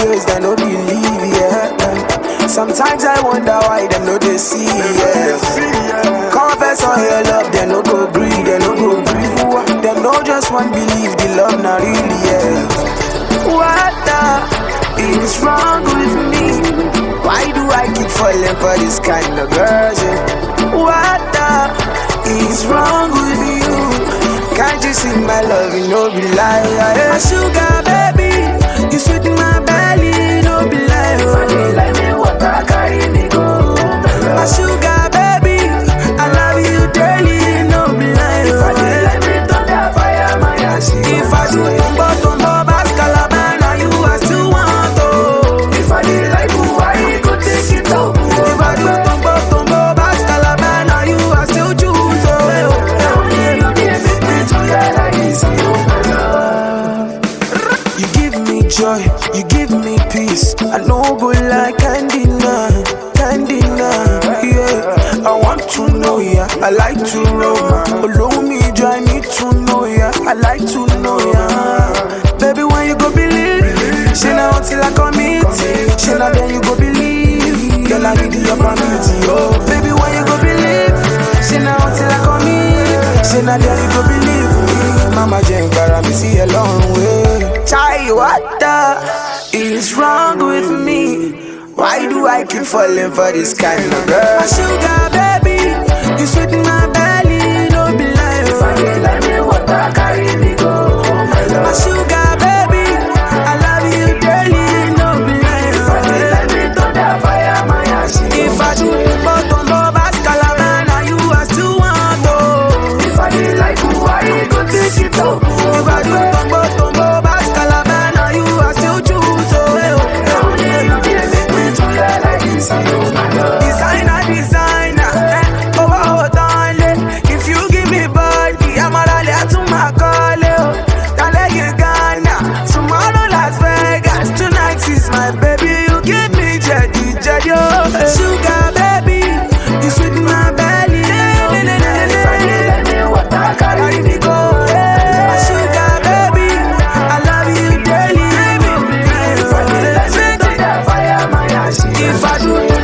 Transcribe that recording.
nowadays, they no believe, yeah. Sometimes I wonder why they no they see, yeah. Confess on your love, they no go greed, they no go greed. Them no just want believe the love not really, yeah. What the is wrong with me? Why do I keep falling for this kind of girls? Yeah? What the is wrong with you? Can't you see my love? You know be lie. Yeah. My sugar baby, you sweet my belly, no you give me peace. I know go like candy now, candy now. Yeah, I want to know ya, I like to roam. Allow me, joy, need to know ya, I like to know ya. Baby, when you go believe, she now until I commit. She now then you go believe. Girl, I need your yo. Baby, when you go believe, she now until I commit. She now then you go believe what is wrong with me? Why do I keep falling for this kind of girl? My sugar My baby, you give me jedi jedi oh. Eh. Sugar baby, you sweet my belly. Oh, if I did, let me water carry me go. Eh. Sugar baby, I love you daily. Oh, if I did, let me fire my eyes. If I do.